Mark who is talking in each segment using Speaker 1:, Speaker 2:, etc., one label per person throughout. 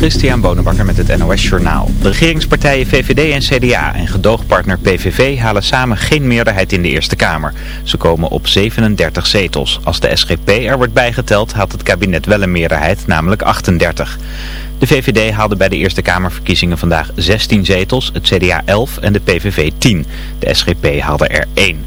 Speaker 1: Christian Bonenbakker met het NOS Journaal. De regeringspartijen VVD en CDA en gedoogpartner PVV halen samen geen meerderheid in de Eerste Kamer. Ze komen op 37 zetels. Als de SGP er wordt bijgeteld haalt het kabinet wel een meerderheid, namelijk 38. De VVD haalde bij de Eerste Kamerverkiezingen vandaag 16 zetels, het CDA 11 en de PVV 10. De SGP haalde er 1.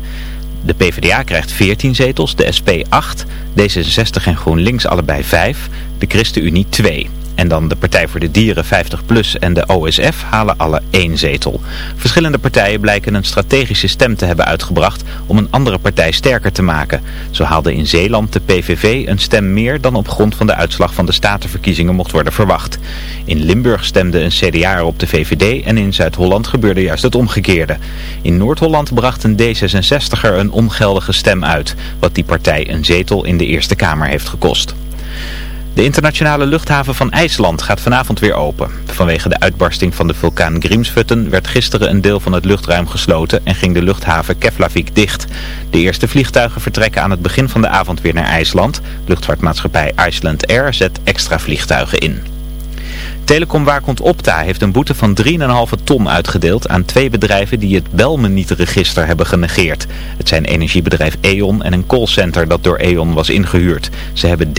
Speaker 1: De PvdA krijgt 14 zetels, de SP 8, D66 en GroenLinks allebei 5, de ChristenUnie 2. En dan de Partij voor de Dieren 50PLUS en de OSF halen alle één zetel. Verschillende partijen blijken een strategische stem te hebben uitgebracht om een andere partij sterker te maken. Zo haalde in Zeeland de PVV een stem meer dan op grond van de uitslag van de statenverkiezingen mocht worden verwacht. In Limburg stemde een CDA op de VVD en in Zuid-Holland gebeurde juist het omgekeerde. In Noord-Holland bracht een D66er een ongeldige stem uit, wat die partij een zetel in de Eerste Kamer heeft gekost. De internationale luchthaven van IJsland gaat vanavond weer open. Vanwege de uitbarsting van de vulkaan Grimsvötn werd gisteren een deel van het luchtruim gesloten en ging de luchthaven Keflavik dicht. De eerste vliegtuigen vertrekken aan het begin van de avond weer naar IJsland. Luchtvaartmaatschappij Iceland Air zet extra vliegtuigen in. Telecomwaakhond Opta heeft een boete van 3,5 ton uitgedeeld aan twee bedrijven die het Belmeniet-register hebben genegeerd. Het zijn energiebedrijf E.ON en een callcenter dat door E.ON was ingehuurd. Ze hebben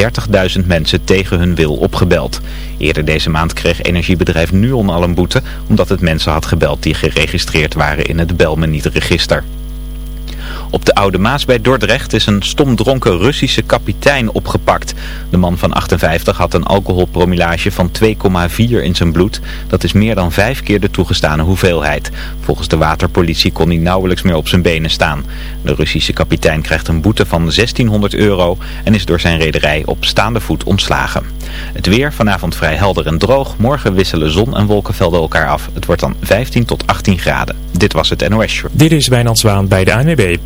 Speaker 1: 30.000 mensen tegen hun wil opgebeld. Eerder deze maand kreeg energiebedrijf Nuon al een boete omdat het mensen had gebeld die geregistreerd waren in het Belmeniet-register. Op de Oude Maas bij Dordrecht is een stomdronken Russische kapitein opgepakt. De man van 58 had een alcoholpromillage van 2,4 in zijn bloed. Dat is meer dan vijf keer de toegestane hoeveelheid. Volgens de waterpolitie kon hij nauwelijks meer op zijn benen staan. De Russische kapitein krijgt een boete van 1600 euro en is door zijn rederij op staande voet ontslagen. Het weer vanavond vrij helder en droog. Morgen wisselen zon en wolkenvelden elkaar af. Het wordt dan 15 tot 18 graden. Dit was het NOS Show.
Speaker 2: Dit is Wijnand Zwaan bij de ANWB.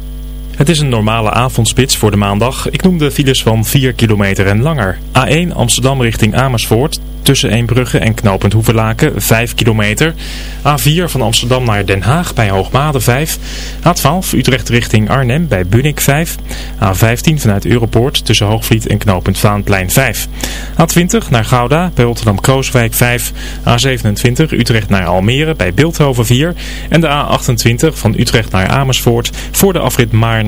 Speaker 2: Het is een normale avondspits voor de maandag. Ik noem de files van 4 kilometer en langer. A1 Amsterdam richting Amersfoort tussen Eembrugge en knooppunt Hoeverlaken 5 kilometer. A4 van Amsterdam naar Den Haag bij Hoogmade 5. A12 Utrecht richting Arnhem bij Bunnik 5. A15 vanuit Europoort tussen Hoogvliet en knooppunt Vaanplein 5. A20 naar Gouda bij Rotterdam-Krooswijk 5. A27 Utrecht naar Almere bij Beeldhoven 4. En de A28 van Utrecht naar Amersfoort voor de afrit Maarn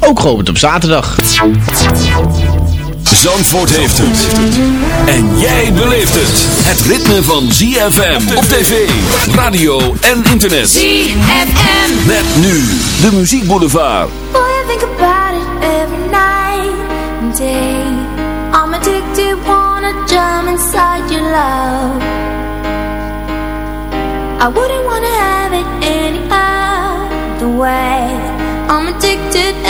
Speaker 3: Ook geopend op zaterdag.
Speaker 4: Zandvoort heeft het. En jij beleeft het. Het ritme van ZFM op tv, radio en internet.
Speaker 5: ZFM.
Speaker 4: Met nu de muziekboulevard.
Speaker 6: Boy, I think about it every night and day. I'm addicted, wanna jump inside your love. I wouldn't wanna have it any other way. I'm addicted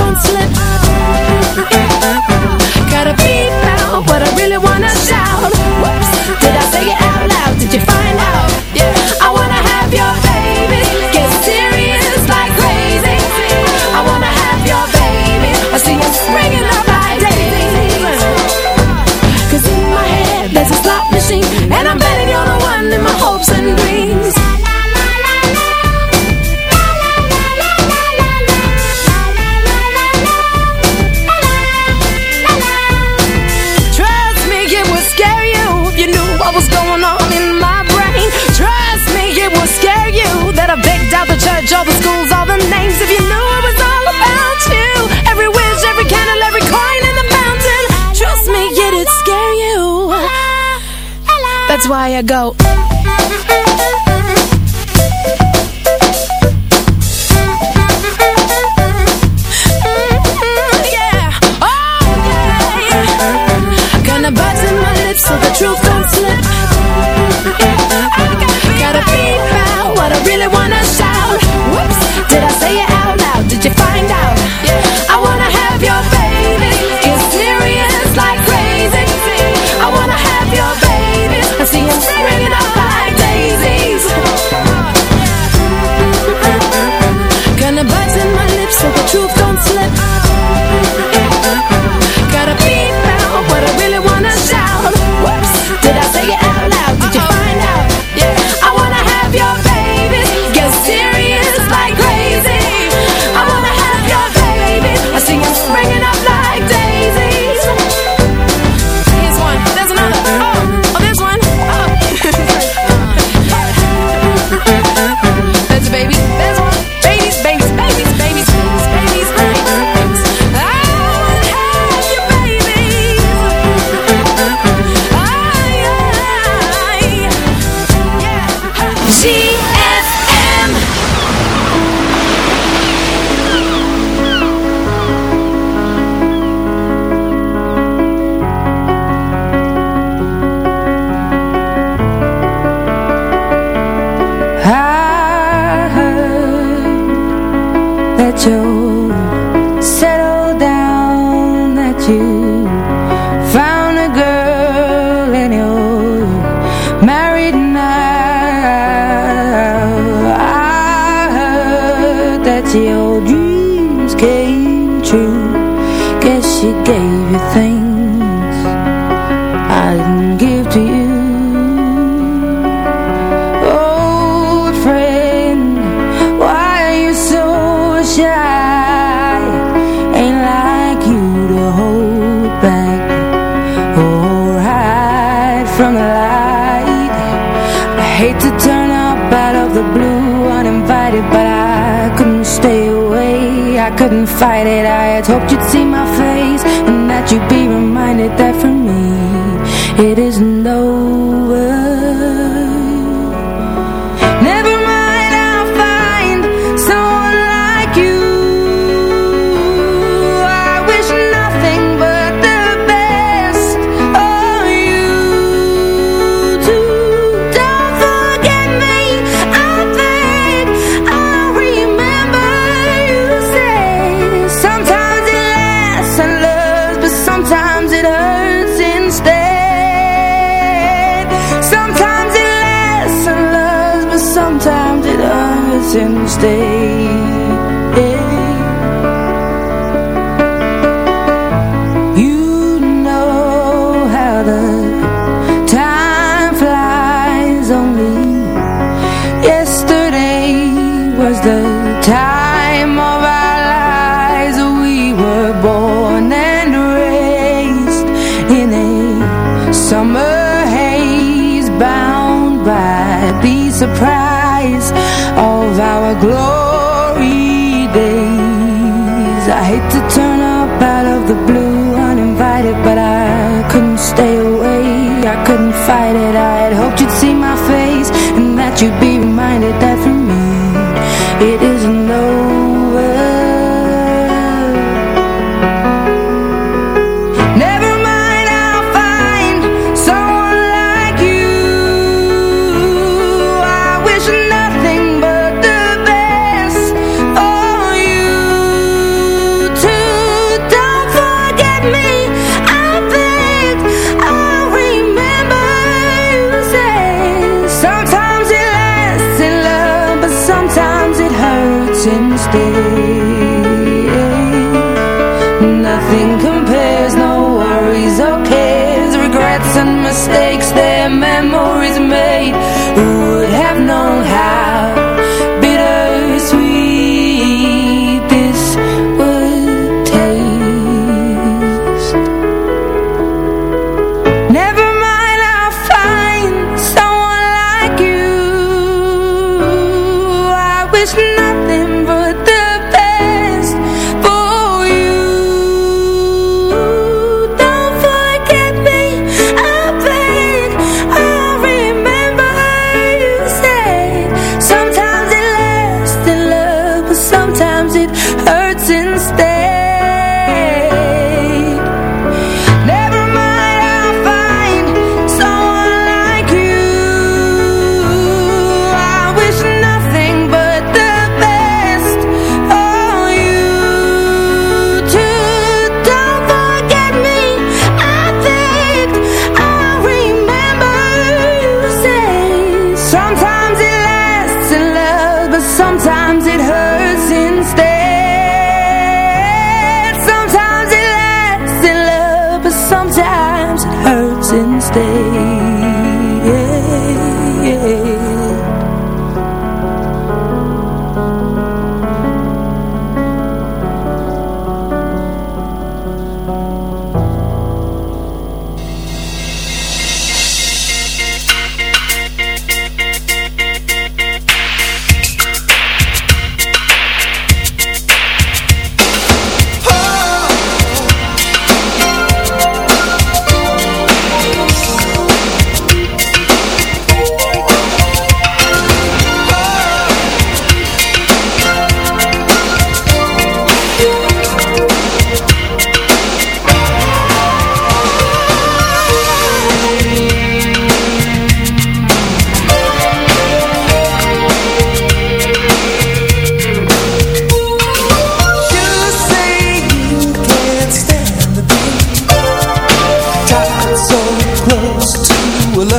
Speaker 7: I
Speaker 8: go.
Speaker 9: since day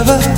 Speaker 9: lover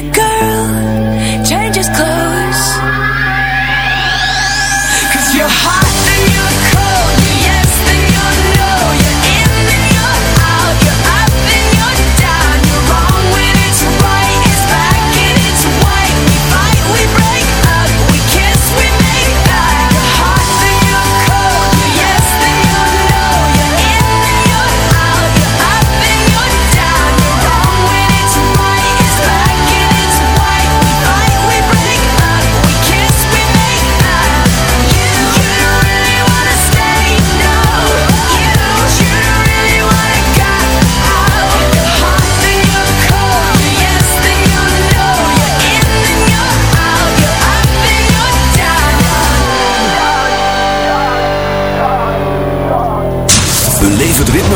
Speaker 9: girl.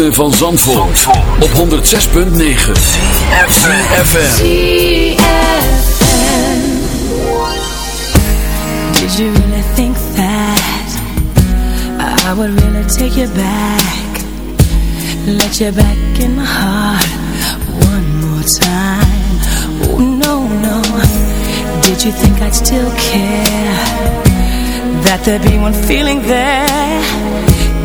Speaker 4: ritme van Zandvoort, op 106.9 CFFM
Speaker 8: Did you really think that I would really take you back? Let you back in my heart One more time? Oh no, no. Did you think I'd still care That there'd be one feeling there?